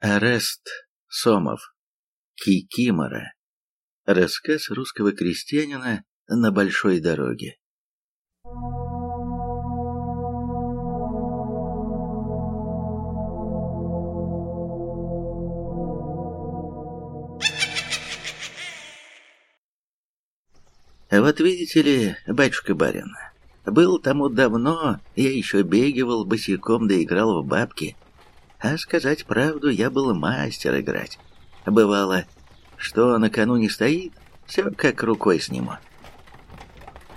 Арест Сомов. Кикимора. Рассказ русского крестьянина на большой дороге. Вот видите ли, батюшка-барин, был тому давно, я еще бегивал босиком да играл в бабки — а сказать правду, я был мастер играть. Бывало, что накануне стоит, все как рукой сниму.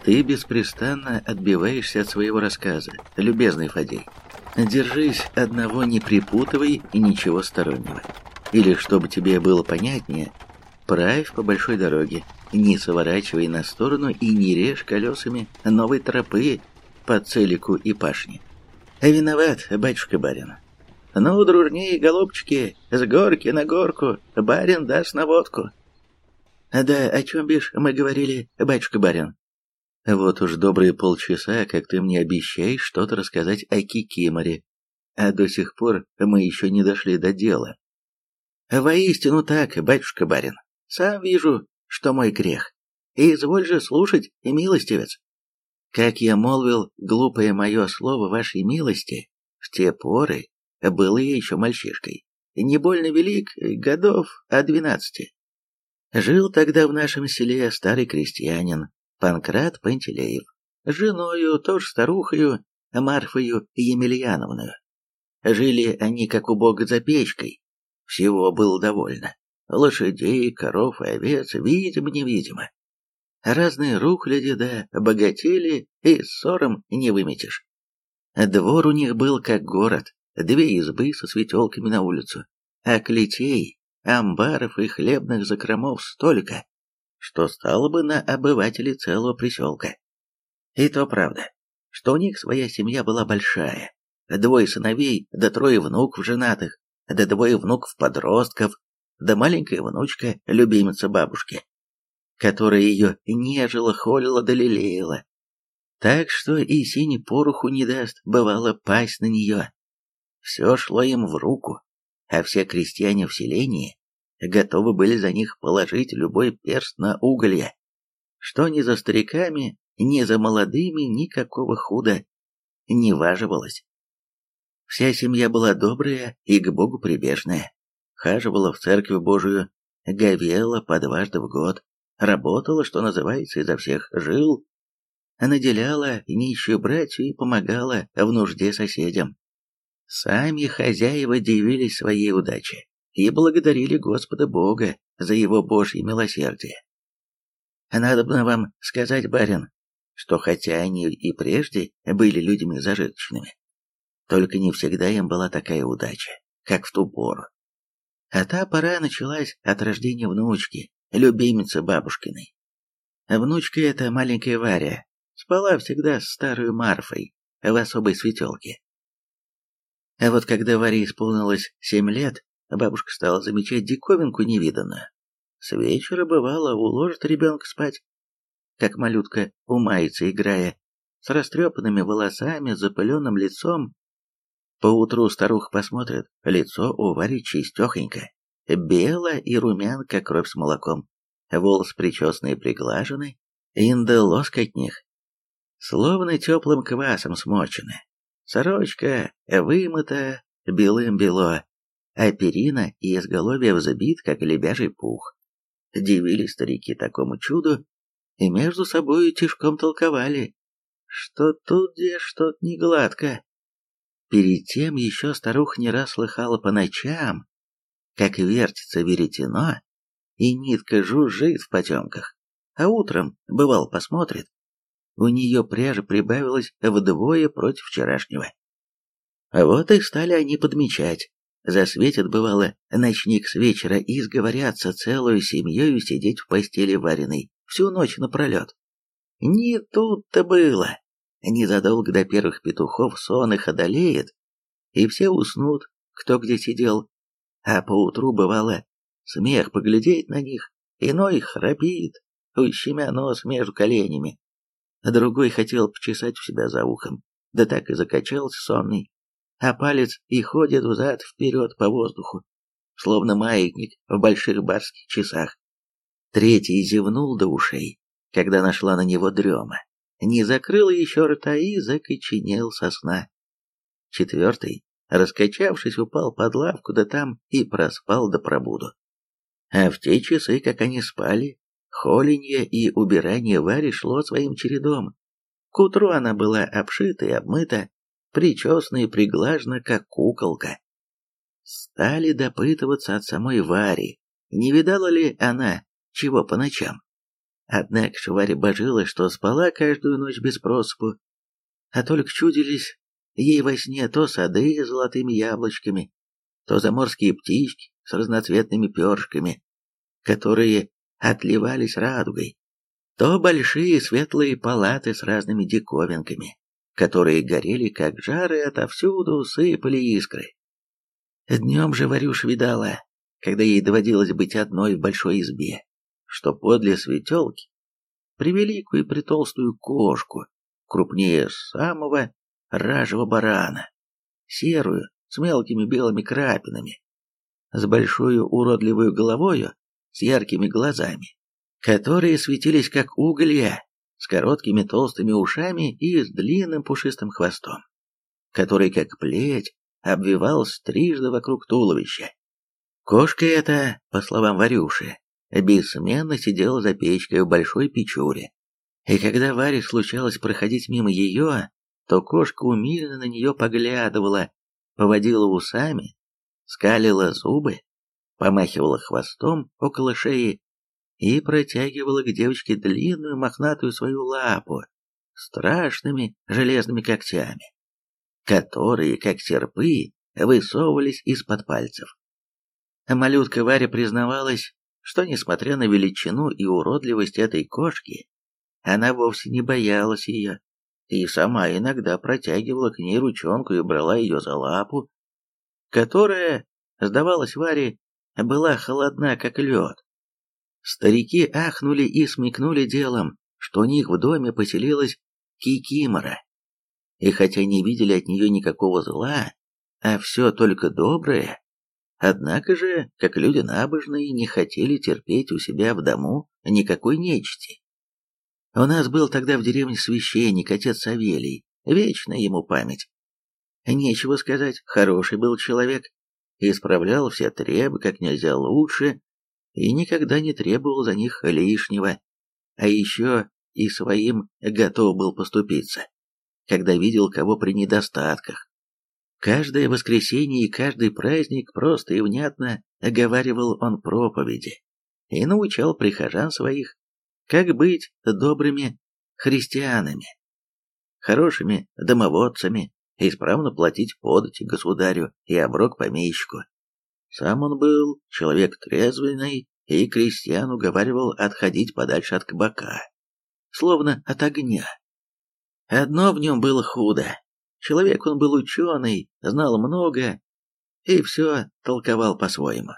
Ты беспрестанно отбиваешься от своего рассказа, любезный Фадей. Держись одного, не припутывай и ничего стороннего. Или, чтобы тебе было понятнее, правь по большой дороге, не сворачивай на сторону и не режь колесами новой тропы по целику и пашне. Виноват, батюшка-барин, ну, дружнее, голубчики, с горки на горку, барин даст на водку. Да о чем бишь мы говорили, батюшка-барин? Вот уж добрые полчаса, как ты мне обещаешь что-то рассказать о Кикиморе, а до сих пор мы еще не дошли до дела. Воистину так, батюшка-барин, сам вижу, что мой грех. И изволь же слушать, милостивец. Как я молвил глупое мое слово вашей милости, в те поры был я еще мальчишкой, не больно велик, годов от двенадцати. Жил тогда в нашем селе старый крестьянин, Панкрат Пантелеев, женою, тоже старухою, Марфою Емельяновную. Жили они как у бога за печкой, всего было довольно. Лошадей, коров и овец, видимо-невидимо. Разные рухляди да богатели, и ссором не выметишь. Двор у них был как город, две избы со светелками на улицу, а клетей, амбаров и хлебных закромов столько, что стало бы на обывателей целого приселка. И то правда, что у них своя семья была большая, двое сыновей, да трое внуков женатых, да двое внуков-подростков, да маленькая внучка, любимица бабушки, которая ее нежила, холила да лелеяла. Так что и синий пороху не даст, бывало, пасть на нее. Все шло им в руку, а все крестьяне в селении готовы были за них положить любой перст на уголья. Что ни за стариками, ни за молодыми никакого худа не важивалось. Вся семья была добрая и к Богу прибежная, хаживала в церковь Божию, говела по дважды в год, работала, что называется, изо всех жил, наделяла нищую братью и помогала в нужде соседям. Сами хозяева дивились своей удаче и благодарили Господа Бога за его Божье милосердие. Надо бы вам сказать, барин, что хотя они и прежде были людьми зажиточными, только не всегда им была такая удача, как в ту пору. А та пора началась от рождения внучки, любимицы бабушкиной. Внучка эта маленькая Варя спала всегда с старой Марфой в особой светелке. А вот когда Варе исполнилось семь лет, бабушка стала замечать диковинку невиданную. С вечера, бывало, уложит ребенка спать, как малютка умается, играя, с растрепанными волосами, запыленным лицом. Поутру старуха посмотрит, лицо у Вари чистехонько, бело и румян, как кровь с молоком, волосы причесанные приглажены, инда лоск от них, словно теплым квасом смочены. Сорочка вымыта белым-бело, а перина и изголовье взбит, как лебяжий пух. Дивились старики такому чуду и между собой тишком толковали, что тут где что-то не гладко. Перед тем еще старуха не раз слыхала по ночам, как вертится веретено, и нитка жужжит в потемках, а утром, бывал, посмотрит, у нее пряжа прибавилась вдвое против вчерашнего. Вот и стали они подмечать. Засветит, бывало, ночник с вечера и сговорятся целую семьей сидеть в постели вареной всю ночь напролет. Не тут-то было. Незадолго до первых петухов сон их одолеет, и все уснут, кто где сидел. А поутру, бывало, смех поглядеть на них, иной храпит, ущемя нос между коленями, а другой хотел почесать у себя за ухом, да так и закачался сонный, а палец и ходит взад-вперед по воздуху, словно маятник в больших барских часах. Третий зевнул до ушей, когда нашла на него дрема. Не закрыл еще рта и закоченел со сна. Четвертый, раскачавшись, упал под лавку, да там и проспал до пробуду. А в те часы, как они спали, холенье и убирание Вари шло своим чередом. К утру она была обшита и обмыта, причесана и приглажена, как куколка. Стали допытываться от самой Вари, не видала ли она чего по ночам. Однако Варя божила, что спала каждую ночь без проспу, а только чудились ей во сне то сады с золотыми яблочками, то заморские птички с разноцветными перышками, которые отливались радугой, то большие светлые палаты с разными диковинками, которые горели как жары отовсюду сыпали искры. Днем же Варюш видала, когда ей доводилось быть одной в большой избе, что подле светелки превеликую и притолстую кошку, крупнее самого ражего барана, серую, с мелкими белыми крапинами, с большой уродливой головою, с яркими глазами, которые светились как уголья, с короткими толстыми ушами и с длинным пушистым хвостом, который, как плеть, обвивался трижды вокруг туловища. Кошка эта, по словам Варюши, бессменно сидела за печкой в большой печуре. И когда Варе случалось проходить мимо ее, то кошка умильно на нее поглядывала, поводила усами, скалила зубы, помахивала хвостом около шеи и протягивала к девочке длинную мохнатую свою лапу страшными железными когтями которые, как серпы, высовывались из-под пальцев. Малютка Варя признавалась, что, несмотря на величину и уродливость этой кошки, она вовсе не боялась ее, и сама иногда протягивала к ней ручонку и брала ее за лапу, которая, сдавалась Варе, была холодна, как лед. Старики ахнули и смекнули делом, что у них в доме поселилась кикимора, и хотя не видели от нее никакого зла, а все только доброе, однако же, как люди набожные, не хотели терпеть у себя в дому никакой нечисти. У нас был тогда в деревне священник, отец Савелий, вечная ему память. Нечего сказать, хороший был человек, исправлял все требы как нельзя лучше и никогда не требовал за них лишнего, а еще и своим готов был поступиться когда видел кого при недостатках. Каждое воскресенье и каждый праздник просто и внятно оговаривал он проповеди и научал прихожан своих, как быть добрыми христианами, хорошими домоводцами, исправно платить подати государю и оброк помещику. Сам он был человек трезвенный и крестьян уговаривал отходить подальше от кабака, словно от огня. Одно в нем было худо. Человек он был ученый, знал много и все толковал по-своему.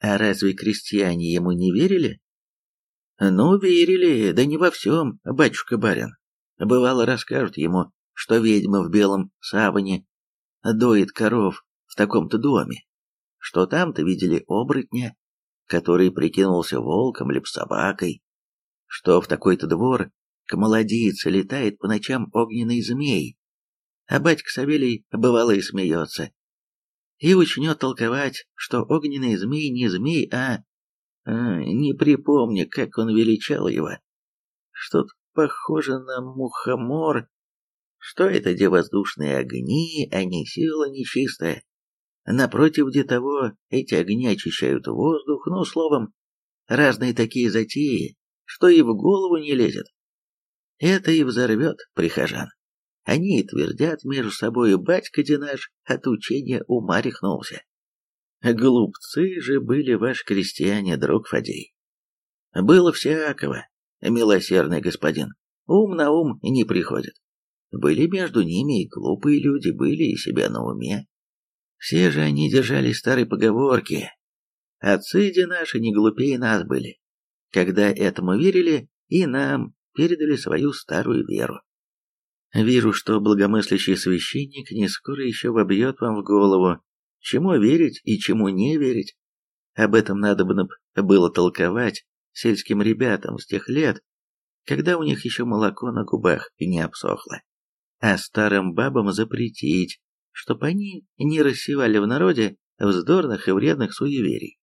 А разве крестьяне ему не верили? Ну, верили, да не во всем, батюшка-барин. Бывало, расскажут ему, что ведьма в белом саване доит коров в таком-то доме, что там-то видели оборотня, который прикинулся волком либо собакой, что в такой-то двор к молодице летает по ночам огненный змей, а батька Савелий бывало и смеется. И учнет толковать, что огненный змей не змей, а... а не припомню, как он величал его. Что-то похоже на мухомор. Что это, где воздушные огни, а не сила нечистая? Напротив где того, эти огни очищают воздух, ну, словом, разные такие затеи, что и в голову не лезет. Это и взорвет прихожан. Они и твердят между собой, батька-де наш от учения ума рехнулся. Глупцы же были ваши крестьяне, друг Фадей. Было всякого, милосердный господин, ум на ум не приходит. Были между ними и глупые люди, были и себя на уме. Все же они держали старой поговорки. Отцы-де наши не глупее нас были. Когда этому верили, и нам передали свою старую веру. Вижу, что благомыслящий священник не скоро еще вобьет вам в голову, чему верить и чему не верить. Об этом надо было толковать сельским ребятам с тех лет, когда у них еще молоко на губах не обсохло. А старым бабам запретить, чтоб они не рассевали в народе вздорных и вредных суеверий.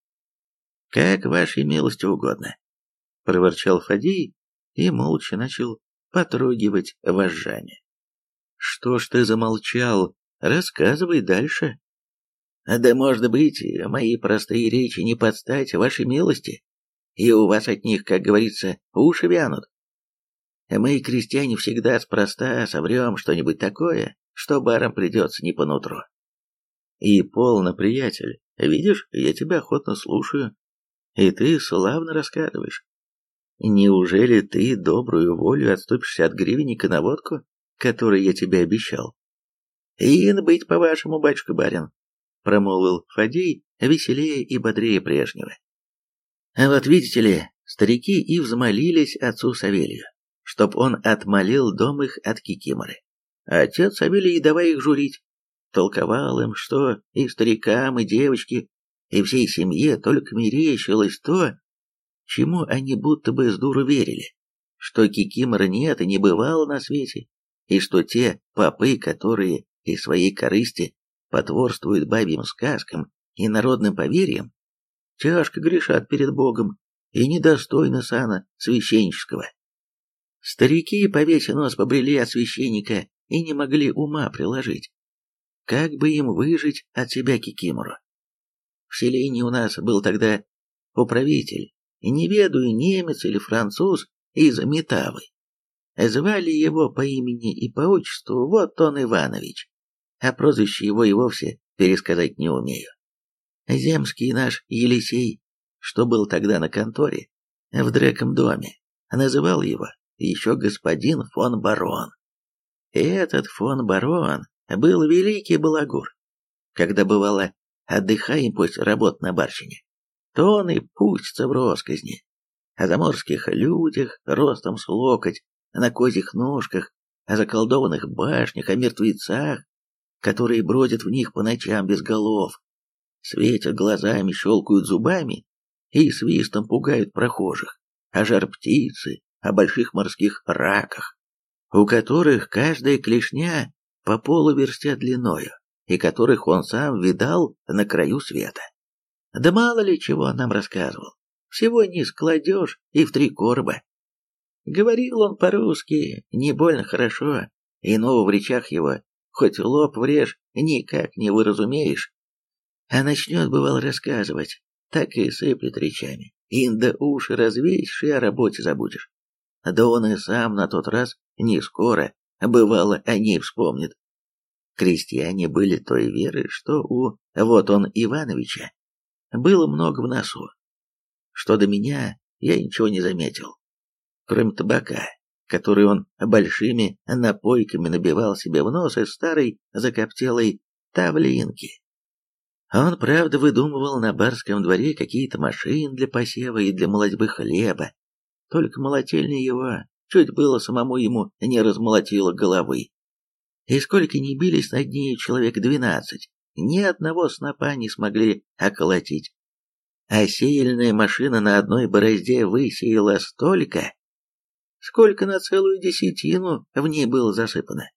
«Как вашей милости угодно», — проворчал Фадей и молча начал потрогивать вожжами. «Что ж ты замолчал? Рассказывай дальше». «Да, может быть, мои простые речи не подстать вашей милости, и у вас от них, как говорится, уши вянут. Мы, крестьяне, всегда спроста соврем что-нибудь такое, что барам придется не по нутру. И полно, приятель, видишь, я тебя охотно слушаю, и ты славно рассказываешь. Неужели ты добрую волю отступишься от гривенника на водку, который я тебе обещал? Ин быть, по-вашему, батюшка-барин, промолвил Фадей, веселее и бодрее прежнего. А вот видите ли, старики и взмолились отцу Савелью, чтоб он отмолил дом их от кикиморы. Отец Савелий давай их журить, толковал им, что и старикам, и девочке, и всей семье только мерещилось то, чему они будто бы с дуру верили, что кикимора нет и не бывало на свете, и что те попы, которые из своей корысти потворствуют бабьим сказкам и народным поверьям, тяжко грешат перед Богом и недостойны сана священнического. Старики, повесив нос, побрели от священника и не могли ума приложить. Как бы им выжить от себя кикимору? В селении у нас был тогда управитель, не ведаю, немец или француз, из Метавы. Звали его по имени и по отчеству вот он Иванович, а прозвище его и вовсе пересказать не умею. Земский наш Елисей, что был тогда на конторе, в дреком доме, называл его еще господин фон Барон. Этот фон Барон был великий балагур. Когда бывало отдыхаем после работ на барщине, то он и пустится в росказни. О заморских людях, ростом с локоть, на козьих ножках, о заколдованных башнях, о мертвецах, которые бродят в них по ночам без голов, светят глазами, щелкают зубами и свистом пугают прохожих, о жар-птицы, о больших морских раках, у которых каждая клешня по полуверсте длиною, и которых он сам видал на краю света. Да мало ли чего нам рассказывал, всего не складешь и в три короба. Говорил он по-русски не больно хорошо, иного в речах его, хоть лоб врежь, никак не выразумеешь. А начнет, бывал, рассказывать, так и сыплет речами. Инда уши развеешь и о работе забудешь. Да он и сам на тот раз не скоро, бывало, о ней вспомнит. Крестьяне были той веры, что у вот он Ивановича было много в носу. Что до меня, я ничего не заметил, кроме табака, который он большими напойками набивал себе в нос из старой закоптелой тавлинки. Он, правда, выдумывал на барском дворе какие-то машины для посева и для молотьбы хлеба, только молотельня его чуть было самому ему не размолотило головы. И сколько ни бились над ней человек двенадцать, ни одного снопа не смогли околотить. А сеяльная машина на одной борозде высеяла столько, сколько на целую десятину в ней было засыпано.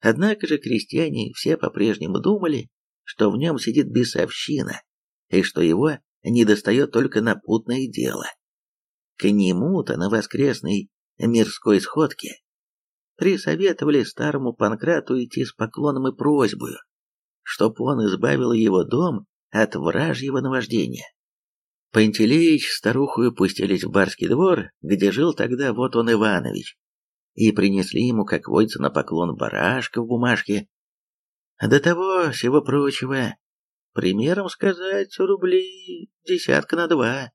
Однако же крестьяне все по-прежнему думали, что в нем сидит бесовщина, и что его недостает только напутное дело. К нему-то на воскресной мирской сходке присоветовали старому Панкрату идти с поклоном и просьбою, чтоб он избавил его дом от вражьего наваждения. Пантелеич старухою пустились в барский двор, где жил тогда вот он Иванович, и принесли ему, как водится, на поклон барашка в бумажке. До того всего прочего, примером сказать, рублей десятка на два.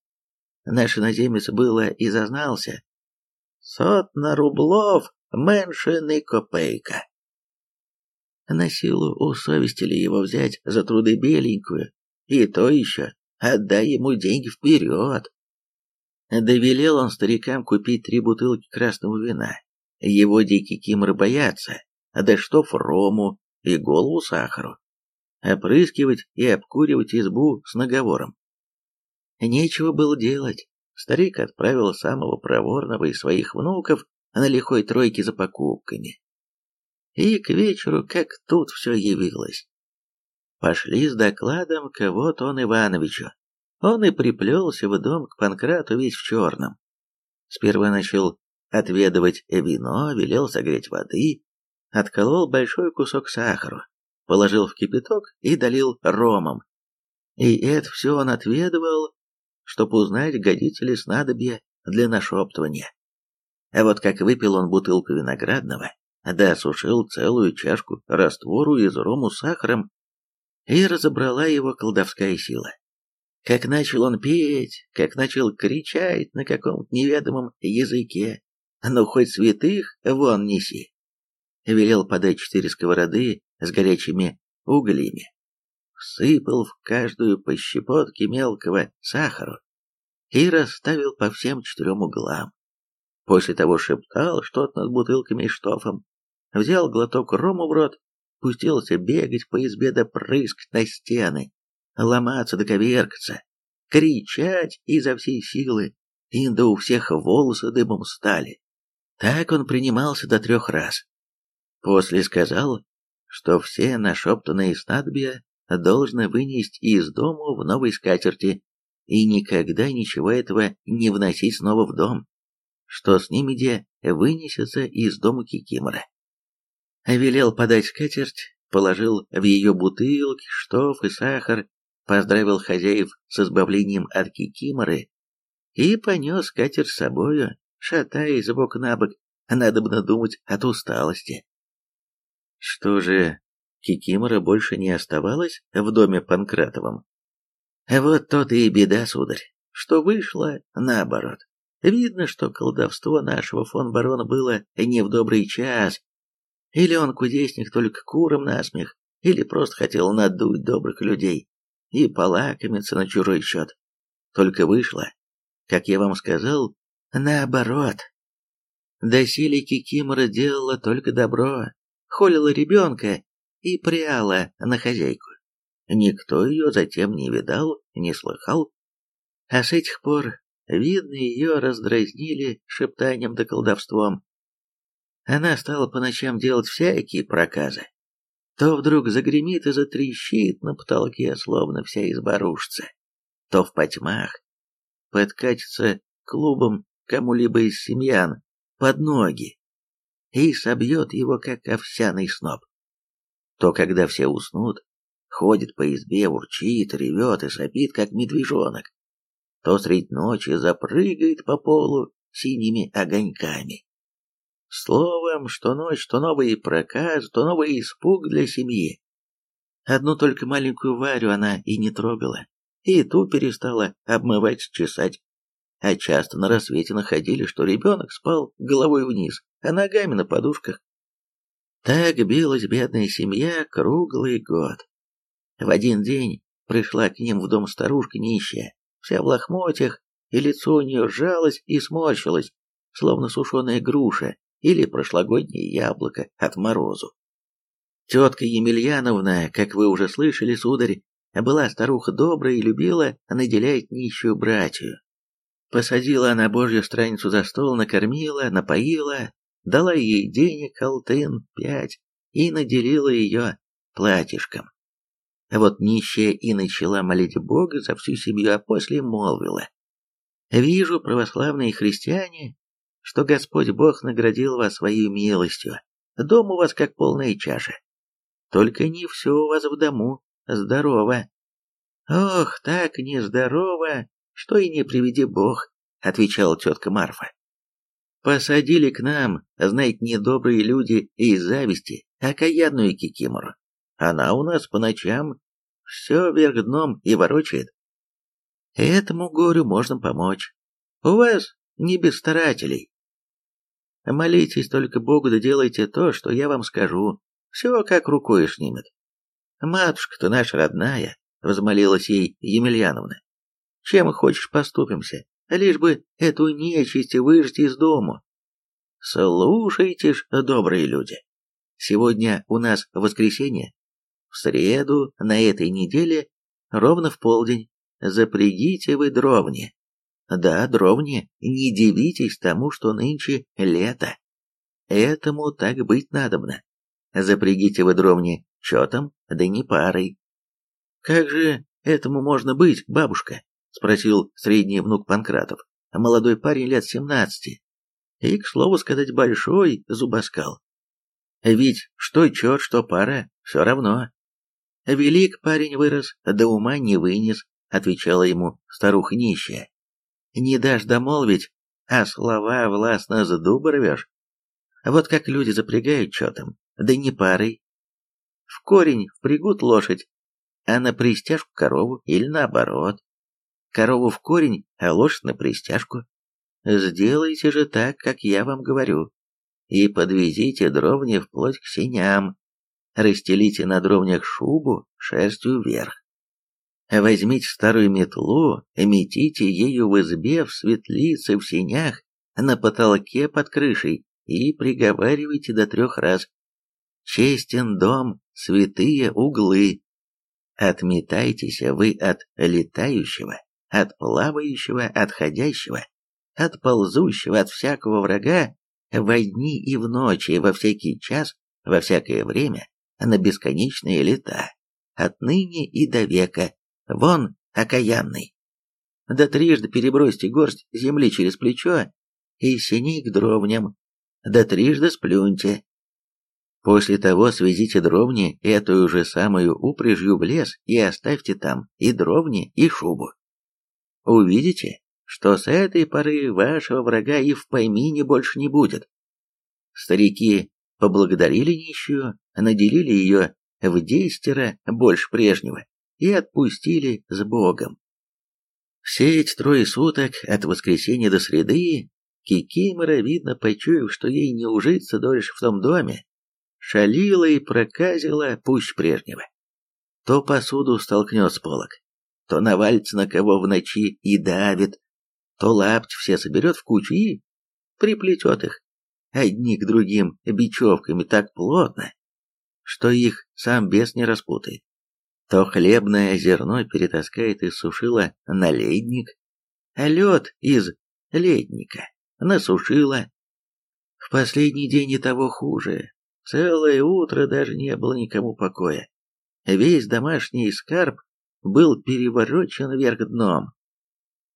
Наш иноземец было и зазнался. Сотна рублев, меньше копейка. На силу усовестили его взять за труды беленькую, и то еще, отдай ему деньги вперед. Довелел он старикам купить три бутылки красного вина. Его дикий кимры боятся, да что рому и голову сахару. опрыскивать и обкуривать избу с наговором. Нечего было делать. Старик отправил самого проворного из своих внуков на лихой тройке за покупками. И к вечеру как тут все явилось. Пошли с докладом к вот он Ивановичу. Он и приплелся в дом к Панкрату весь в черном. Сперва начал отведывать вино, велел согреть воды, отколол большой кусок сахару, положил в кипяток и долил ромом. И это все он отведывал, чтобы узнать, годится ли снадобье для нашептывания. А вот как выпил он бутылку виноградного, да осушил целую чашку раствору из рому с сахаром, и разобрала его колдовская сила. Как начал он петь, как начал кричать на каком-то неведомом языке, ну хоть святых вон неси. Велел подать четыре сковороды с горячими углями, всыпал в каждую по щепотке мелкого сахару и расставил по всем четырем углам. После того шептал что-то над бутылками и штофом, взял глоток рому в рот, пустился бегать по избе да прыскать на стены, ломаться да коверкаться, кричать изо всей силы, и да у всех волосы дымом стали. Так он принимался до трех раз. После сказал, что все нашептанные снадобья должны вынести из дому в новой скатерти и никогда ничего этого не вносить снова в дом, что с ними где вынесется из дома Кикимора. Велел подать скатерть, положил в ее бутылки, штоф и сахар, поздравил хозяев с избавлением от Кикиморы и понес скатерть с собою, шатаясь бок на бок, надо бы надумать от усталости. Что же, Кикимора больше не оставалась в доме Панкратовом? Вот то-то и беда, сударь, что вышло наоборот. Видно, что колдовство нашего фон барона было не в добрый час. Или он кудесник только куром насмех, или просто хотел надуть добрых людей и полакомиться на чужой счет. Только вышло, как я вам сказал, наоборот. Доселе Кикимора делала только добро, холила ребенка и пряла на хозяйку. Никто ее затем не видал, не слыхал. А с этих пор, видно, ее раздразнили шептанием да колдовством. Она стала по ночам делать всякие проказы. То вдруг загремит и затрещит на потолке, словно вся изба рушится, то в потьмах подкатится клубом кому-либо из семьян под ноги и собьет его, как овсяный сноп. То, когда все уснут, ходит по избе, урчит, ревет и сопит, как медвежонок, то средь ночи запрыгает по полу синими огоньками. Словом, что ночь, то новый проказ, то новый испуг для семьи. Одну только маленькую Варю она и не трогала, и ту перестала обмывать, чесать. А часто на рассвете находили, что ребенок спал головой вниз, а ногами на подушках. Так билась бедная семья круглый год. В один день пришла к ним в дом старушка нищая, вся в лохмотьях, и лицо у нее сжалось и сморщилось, словно сушеная груша или прошлогоднее яблоко от морозу. Тетка Емельяновна, как вы уже слышали, сударь, была старуха добрая и любила наделять нищую братью. Посадила она божью страницу за стол, накормила, напоила, дала ей денег, алтын, пять, и наделила ее платьишком. Вот нищая и начала молить Бога за всю семью, а после молвила. «Вижу, православные христиане, что Господь Бог наградил вас своей милостью. Дом у вас как полная чаша. Только не все у вас в дому здорово». «Ох, так нездорово, что и не приведи Бог», — отвечала тетка Марфа. «Посадили к нам, знаете, недобрые люди из зависти, окаянную кикимору. Она у нас по ночам все вверх дном и ворочает. Этому горю можно помочь. У вас не без старателей. Молитесь только Богу да делайте то, что я вам скажу. Все как рукой снимет. Матушка-то наша родная, возмолилась ей Емельяновна. Чем хочешь поступимся, лишь бы эту нечисть выжить из дому. Слушайте ж, добрые люди. Сегодня у нас воскресенье, в среду на этой неделе, ровно в полдень, запрягите вы дровни. Да, дровни, не дивитесь тому, что нынче лето. Этому так быть надобно. Запрягите вы дровни четом, да не парой. Как же этому можно быть, бабушка? Спросил средний внук Панкратов, молодой парень лет семнадцати. И, к слову сказать, большой зубоскал. Ведь что чет, что пара, все равно. Велик парень вырос, до ума не вынес, отвечала ему старуха нищая. Не дашь домолвить, а слова властно дуба рвешь. Вот как люди запрягают чё-там, да не парой. В корень впрягут лошадь, а на пристяжку корову или наоборот. Корову в корень, а лошадь на пристяжку. Сделайте же так, как я вам говорю, и подвезите дровни вплоть к синям. Расстелите на дровнях шубу шерстью вверх. Возьмите старую метлу, метите ею в избе, в светлице, в синях, на потолке под крышей и приговаривайте до трех раз. Честен дом, святые углы. Отметайтесь вы от летающего, от плавающего, от ходящего, от ползущего, от всякого врага, во дни и в ночи, во всякий час, во всякое время, на бесконечные лета, отныне и до века, вон, окаянный. Да трижды перебросьте горсть земли через плечо и синей к дровням, да трижды сплюньте. После того свезите дровни эту же самую упряжью в лес и оставьте там и дровни, и шубу. Увидите, что с этой поры вашего врага и в помине больше не будет. Старики поблагодарили нищую, наделили ее в десятеро больше прежнего и отпустили с Богом. Все эти трое суток, от воскресенья до среды, Кикимора, видно, почуяв, что ей не ужиться дольше в том доме, шалила и проказила пусть прежнего. То посуду столкнет с полок, то навалится на кого в ночи и давит, то лапти все соберет в кучу и приплетет их, одни к другим бечевками так плотно, что их сам бес не распутает. То хлебное зерно перетаскает из сушила на ледник, а лед из ледника насушила. В последний день и того хуже. Целое утро даже не было никому покоя. Весь домашний скарб был переворочен вверх дном.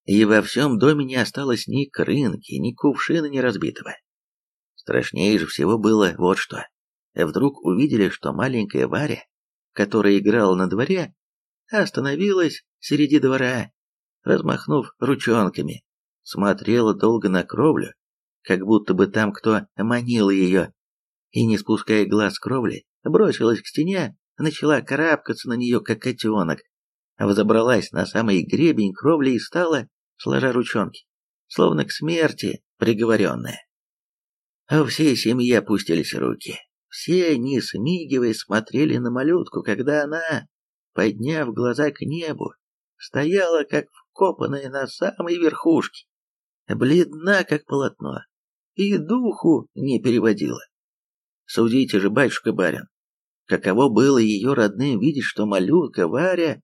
И во всем доме не осталось ни крынки, ни кувшина не разбитого. Страшнее же всего было вот что. Вдруг увидели, что маленькая Варя, которая играла на дворе, остановилась среди двора, размахнув ручонками, смотрела долго на кровлю, как будто бы там кто манил ее, и, не спуская глаз с кровли, бросилась к стене, начала карабкаться на нее, как котенок, взобралась на самый гребень кровли и стала, сложа ручонки, словно к смерти приговоренная. А у всей семьи опустились руки. Все, не смигивая, смотрели на малютку, когда она, подняв глаза к небу, стояла, как вкопанная на самой верхушке бледна, как полотно, и духу не переводила. Судите же, батюшка-барин, каково было ее родным видеть, что малютка Варя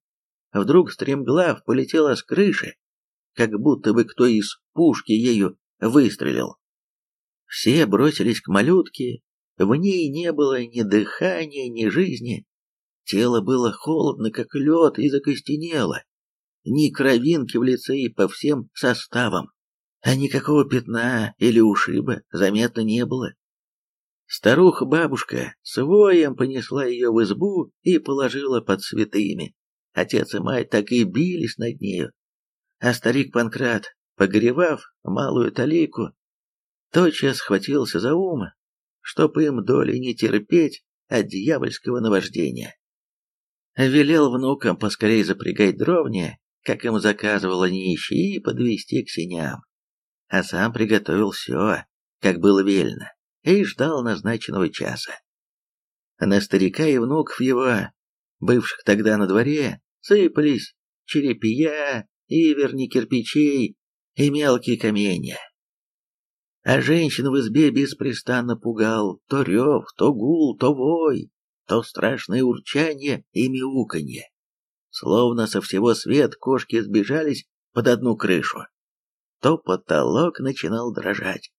вдруг стремглав полетела с крыши, как будто бы кто из пушки ею выстрелил. Все бросились к малютке, в ней не было ни дыхания, ни жизни. Тело было холодно, как лед, и закостенело. Ни кровинки в лице и по всем составам а никакого пятна или ушиба заметно не было. Старуха-бабушка с воем понесла ее в избу и положила под святыми. Отец и мать так и бились над нею. А старик Панкрат, погревав малую талику, тотчас схватился за ум, чтоб им доли не терпеть от дьявольского наваждения. Велел внукам поскорей запрягать дровни, как им заказывала нищий, и подвести к синям а сам приготовил все, как было велено, и ждал назначенного часа. На старика и внуков его, бывших тогда на дворе, сыпались черепья, иверни кирпичей и мелкие каменья. А женщин в избе беспрестанно пугал то рев, то гул, то вой. то страшное урчание и мяуканье. Словно со всего свет кошки сбежались под одну крышу. То потолок начинал дрожать,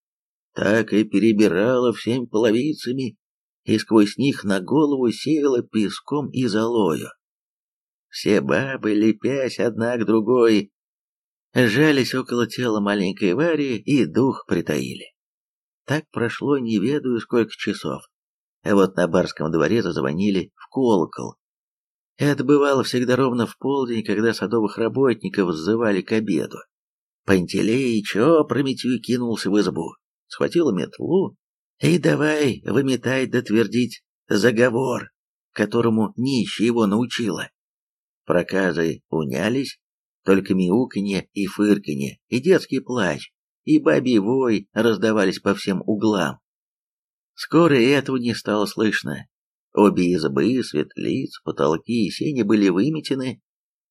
так и перебирала всеми половицами, и сквозь них на голову сеяла песком и золою. Все бабы, лепясь одна к другой, жались около тела маленькой Вари и дух притаили. Так прошло не ведаю сколько часов. А вот на барском дворе зазвонили в колокол. Это бывало всегда ровно в полдень, когда садовых работников сзывали к обеду. Пантелеич опрометью кинулся в избу, схватил метлу и давай выметать да твердить заговор, которому нищая его научила. Проказы унялись, только мяуканье и фырканье, и детский плач, и бабий вой раздавались по всем углам. Скоро этого не стало слышно. Обе избы, светлиц, потолки и сени были выметены.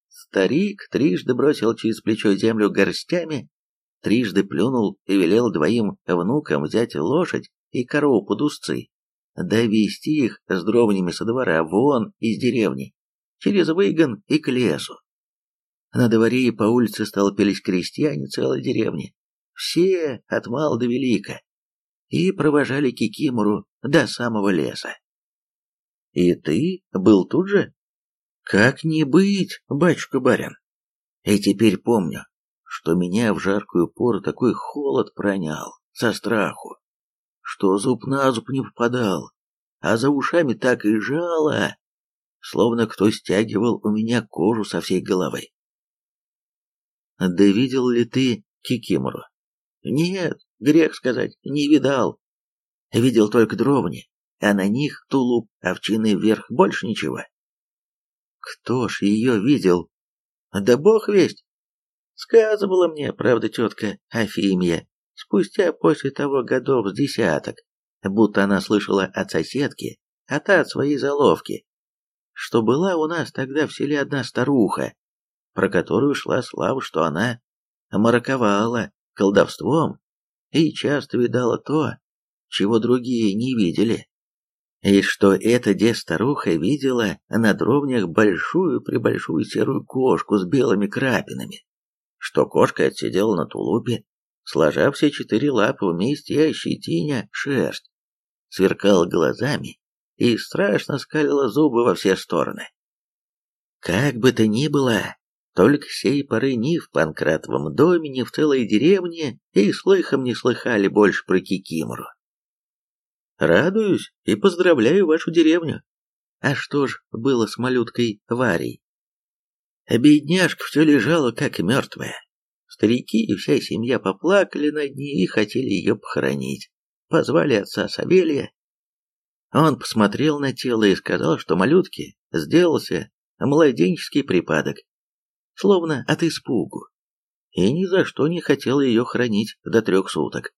Старик трижды бросил через плечо землю горстями, трижды плюнул и велел двоим внукам взять лошадь и корову под узцы, довести их с дровнями со двора вон из деревни, через выгон и к лесу. На дворе и по улице столпились крестьяне целой деревни, все от мала до велика, и провожали Кикимору до самого леса. «И ты был тут же?» «Как не быть, батюшка-барин? И теперь помню, что меня в жаркую пору такой холод пронял со страху, что зуб на зуб не попадал, а за ушами так и жало, словно кто стягивал у меня кожу со всей головы. Да видел ли ты Кикимору? Нет, грех сказать, не видал. Видел только дровни, а на них тулуп, овчины вверх, больше ничего. Кто ж ее видел? Да бог весть. Сказывала мне, правда, тетка Афимия, спустя после того годов с десяток, будто она слышала от соседки, а та от своей заловки, что была у нас тогда в селе одна старуха, про которую шла слава, что она мараковала, колдовством и часто видала то, чего другие не видели. И что эта де-старуха видела на дровнях большую-пребольшую серую кошку с белыми крапинами, что кошка отсидела на тулупе, сложа все четыре лапы вместе ощетиня шерсть, сверкала глазами и страшно скалила зубы во все стороны. Как бы то ни было, только сей поры ни в Панкратовом доме, ни в целой деревне и слыхом не слыхали больше про Кикимору. Радуюсь и поздравляю вашу деревню. А что ж было с малюткой Варей? Бедняжка все лежала как мертвая. Старики и вся семья поплакали над ней и хотели ее похоронить. Позвали отца Савелия. Он посмотрел на тело и сказал, что малютке сделался младенческий припадок, словно от испугу, и ни за что не хотел ее хранить до трех суток.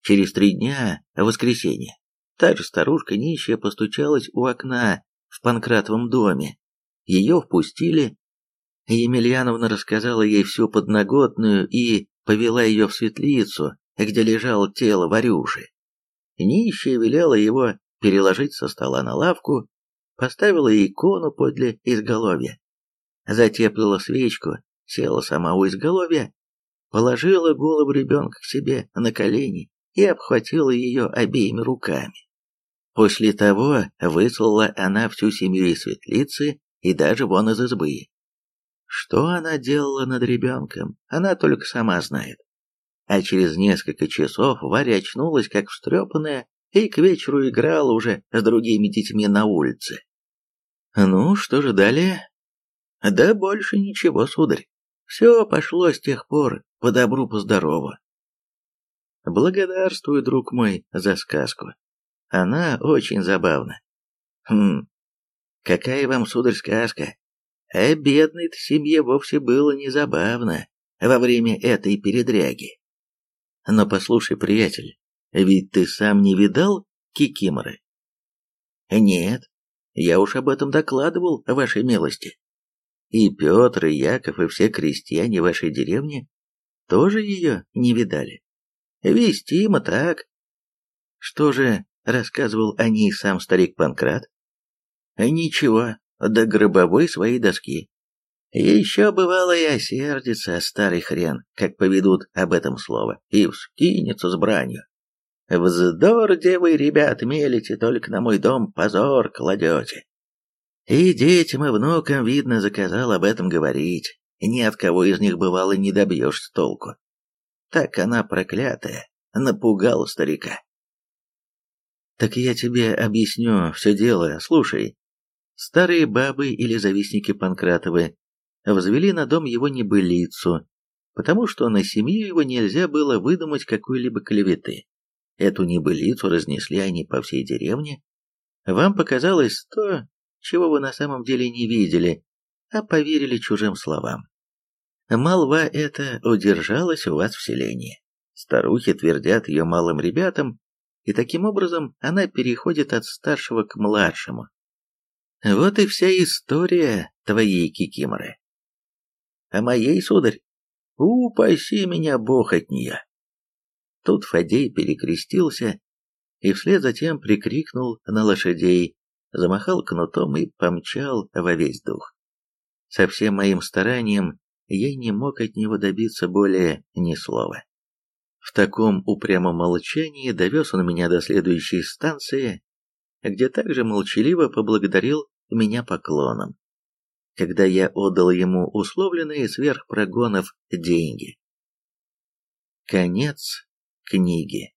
Через три дня, в воскресенье, та же старушка нищая постучалась у окна в Панкратовом доме. Ее впустили. Емельяновна рассказала ей всю подноготную и повела ее в светлицу, где лежало тело Варюши. Нищая велела его переложить со стола на лавку, поставила икону подле изголовья затеплила свечку, села сама у изголовья, положила голову ребенка к себе на колени и обхватила ее обеими руками. После того выслала она всю семью из светлицы и даже вон из избы. Что она делала над ребенком, она только сама знает. А через несколько часов Варя очнулась как встрепанная и к вечеру играла уже с другими детьми на улице. Ну, что же далее? Да больше ничего, сударь. Все пошло с тех пор по добру, по здорову. Благодарствую, друг мой, за сказку. Она очень забавна. Хм, какая вам, сударь, сказка? А бедной-то семье вовсе было не забавно во время этой передряги. Но послушай, приятель, ведь ты сам не видал Кикиморы? Нет, я уж об этом докладывал вашей милости. И Петр, и Яков, и все крестьяне вашей деревни тоже ее не видали. Вестимо так. Что же рассказывал о ней сам старик Панкрат? Ничего, до гробовой своей доски. Еще бывало и осердится старый хрен, как поведут об этом слово, и вскинется с бранью. Вздор, где вы, ребят, мелите, только на мой дом позор кладете. И детям и внукам, видно, заказал об этом говорить. Ни от кого из них бывало не добьешься толку. Так она проклятая, напугала старика. Так я тебе объясню все дело, слушай. Старые бабы или завистники Панкратовы взвели на дом его небылицу, потому что на семью его нельзя было выдумать какой-либо клеветы. Эту небылицу разнесли они по всей деревне. Вам показалось то, чего вы на самом деле не видели, а поверили чужим словам. Молва эта удержалась у вас в селении. Старухи твердят ее малым ребятам, и таким образом она переходит от старшего к младшему. Вот и вся история твоей кикиморы. А моей, сударь, упаси меня Бог от нее. Тут Фадей перекрестился и вслед за тем прикрикнул на лошадей, замахал кнутом и помчал во весь дух. Со всем моим старанием я не мог от него добиться более ни слова. В таком упрямом молчании довез он меня до следующей станции, где также молчаливо поблагодарил меня поклоном, когда я отдал ему условленные сверх прогонов деньги. Конец книги